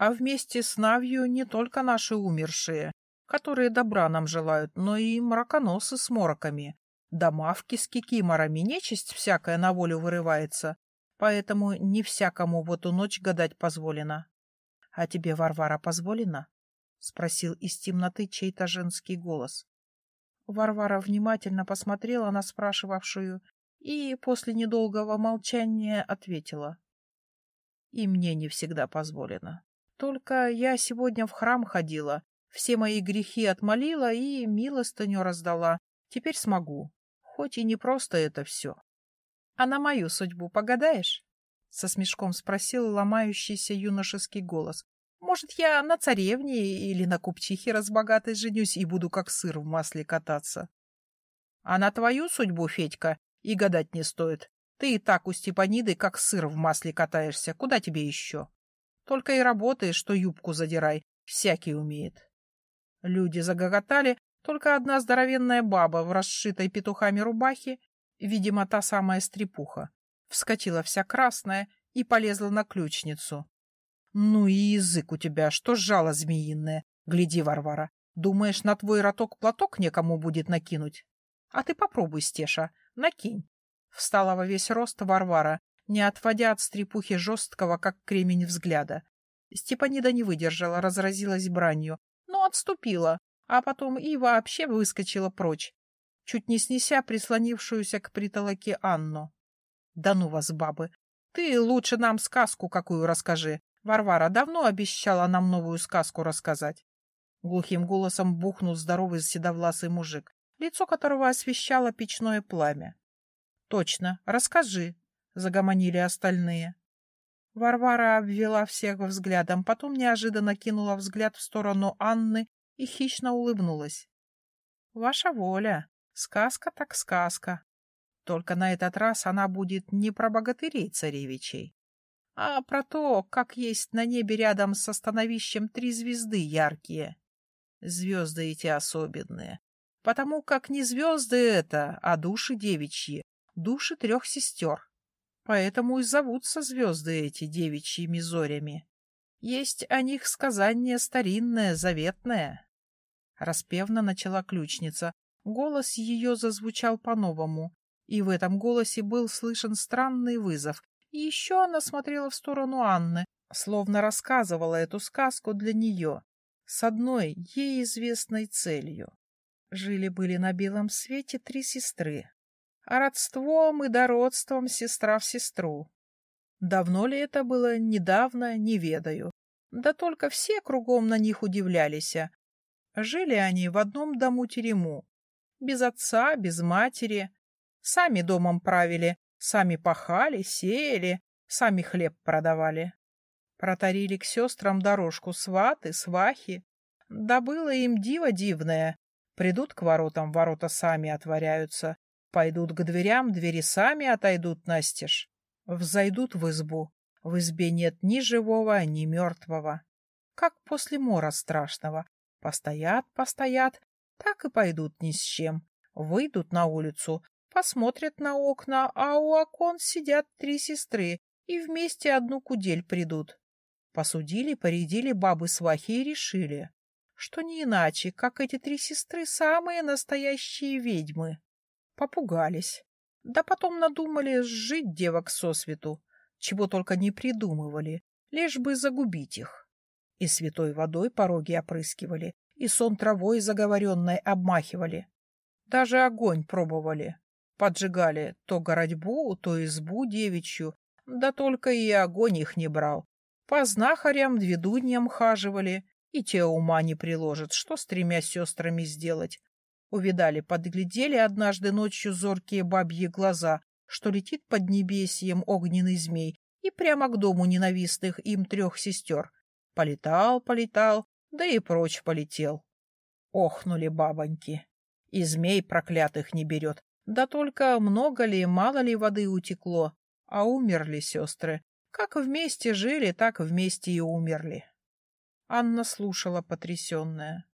А вместе с Навью не только наши умершие, которые добра нам желают, но и мраконосы с мороками. Да мавки с кикиморами, нечисть всякая на волю вырывается, поэтому не всякому в эту ночь гадать позволено. — А тебе, Варвара, позволено? — спросил из темноты чей-то женский голос. Варвара внимательно посмотрела на спрашивавшую и после недолгого молчания ответила. — И мне не всегда позволено. Только я сегодня в храм ходила, все мои грехи отмолила и милостыню раздала. Теперь смогу. Хоть и не просто это все. — А на мою судьбу погадаешь? — со смешком спросил ломающийся юношеский голос. — Может, я на царевне или на купчихе разбогатой женюсь и буду как сыр в масле кататься? — А на твою судьбу, Федька, и гадать не стоит. Ты и так у Степаниды как сыр в масле катаешься. Куда тебе еще? Только и работаешь, что юбку задирай. Всякий умеет. Люди загоготали, только одна здоровенная баба в расшитой петухами рубахе, видимо, та самая стрепуха, вскочила вся красная и полезла на ключницу. — Ну и язык у тебя, что жало змеиное. Гляди, Варвара, думаешь, на твой роток платок некому будет накинуть? А ты попробуй, Стеша, накинь. Встала во весь рост Варвара, не отводя от стрепухи жесткого, как кремень, взгляда. Степанида не выдержала, разразилась бранью, но отступила, а потом и вообще выскочила прочь, чуть не снеся прислонившуюся к притолоке Анну. — Да ну вас, бабы! Ты лучше нам сказку какую расскажи. Варвара давно обещала нам новую сказку рассказать. Глухим голосом бухнул здоровый седовласый мужик, лицо которого освещало печное пламя. — Точно, расскажи, — загомонили остальные. Варвара обвела всех взглядом, потом неожиданно кинула взгляд в сторону Анны и хищно улыбнулась. — Ваша воля. Сказка так сказка. Только на этот раз она будет не про богатырей царевичей, а про то, как есть на небе рядом с остановищем три звезды яркие. Звезды эти особенные, потому как не звезды это, а души девичьи, души трех сестер. Поэтому и зовутся звезды эти девичьими зорями. Есть о них сказание старинное, заветное. Распевно начала ключница. Голос ее зазвучал по-новому, и в этом голосе был слышен странный вызов. И еще она смотрела в сторону Анны, словно рассказывала эту сказку для нее, с одной ей известной целью. Жили-были на белом свете три сестры а родством и дородством сестра в сестру. Давно ли это было, недавно, не ведаю. Да только все кругом на них удивлялись. Жили они в одном дому-терему, без отца, без матери. Сами домом правили, сами пахали, сеяли, сами хлеб продавали. Протарили к сестрам дорожку сваты, свахи. Да было им диво дивное. Придут к воротам, ворота сами отворяются. Пойдут к дверям, двери сами отойдут настежь. Взойдут в избу. В избе нет ни живого, ни мертвого. Как после мора страшного. Постоят, постоят, так и пойдут ни с чем. Выйдут на улицу, посмотрят на окна, а у окон сидят три сестры и вместе одну кудель придут. Посудили, поредили бабы-свахи и решили, что не иначе, как эти три сестры самые настоящие ведьмы. Попугались. Да потом надумали сжить девок сосвету, чего только не придумывали, лишь бы загубить их. И святой водой пороги опрыскивали, и сон травой заговоренной обмахивали. Даже огонь пробовали. Поджигали то городьбу, то избу девичью, да только и огонь их не брал. По знахарям, дведуньям хаживали, и те ума не приложат, что с тремя сестрами сделать, Увидали, подглядели однажды ночью зоркие бабьи глаза, что летит под небесьем огненный змей и прямо к дому ненавистных им трех сестер. Полетал, полетал, да и прочь полетел. Охнули бабоньки. И змей проклятых не берет. Да только много ли, мало ли воды утекло, а умерли сестры. Как вместе жили, так вместе и умерли. Анна слушала потрясенная.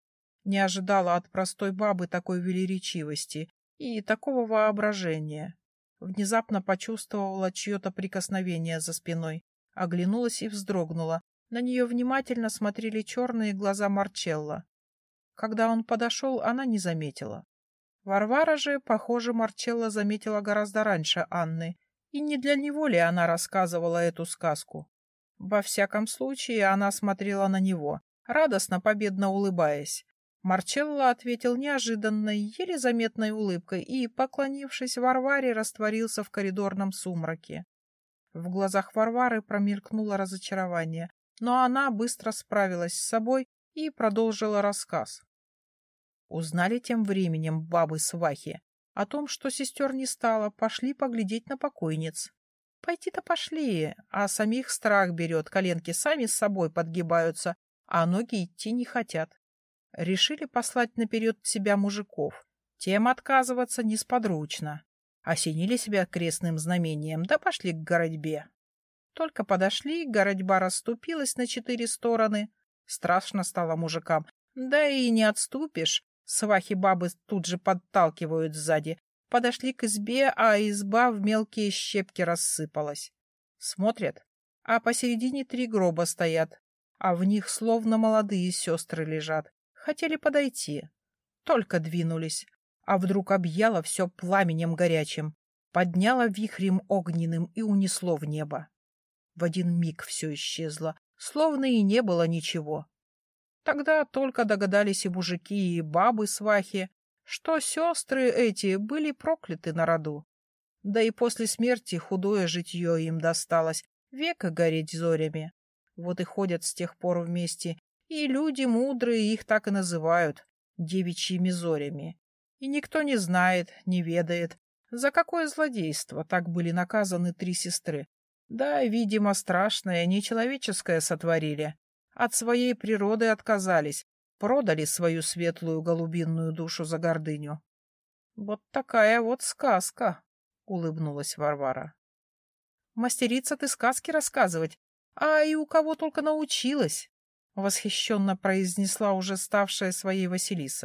Не ожидала от простой бабы такой велеречивости и такого воображения. Внезапно почувствовала чье-то прикосновение за спиной, оглянулась и вздрогнула, На нее внимательно смотрели черные глаза Марчелла. Когда он подошел, она не заметила. Варвара же, похоже, Марчелла заметила гораздо раньше Анны, и не для него ли она рассказывала эту сказку. Во всяком случае, она смотрела на него, радостно, победно улыбаясь. Марчелло ответил неожиданной, еле заметной улыбкой и, поклонившись Варваре, растворился в коридорном сумраке. В глазах Варвары промелькнуло разочарование, но она быстро справилась с собой и продолжила рассказ. Узнали тем временем бабы-свахи о том, что сестер не стало, пошли поглядеть на покойниц. Пойти-то пошли, а самих страх берет, коленки сами с собой подгибаются, а ноги идти не хотят решили послать наперед себя мужиков. Тем отказываться несподручно. Осенили себя крестным знамением, да пошли к городьбе. Только подошли, городьба расступилась на четыре стороны. Страшно стало мужикам. Да и не отступишь. Свахи-бабы тут же подталкивают сзади. Подошли к избе, а изба в мелкие щепки рассыпалась. Смотрят, а посередине три гроба стоят, а в них словно молодые сестры лежат. Хотели подойти. Только двинулись. А вдруг объяло все пламенем горячим, подняло вихрем огненным и унесло в небо. В один миг все исчезло, словно и не было ничего. Тогда только догадались и мужики, и бабы-свахи, что сестры эти были прокляты на роду. Да и после смерти худое житье им досталось, века гореть зорями. Вот и ходят с тех пор вместе и люди мудрые их так и называют — девичьими зорями. И никто не знает, не ведает, за какое злодейство так были наказаны три сестры. Да, видимо, страшное, нечеловеческое сотворили. От своей природы отказались, продали свою светлую голубинную душу за гордыню. — Вот такая вот сказка, — улыбнулась Варвара. — Мастерица ты сказки рассказывать, а и у кого только научилась. — восхищенно произнесла уже ставшая своей Василиса.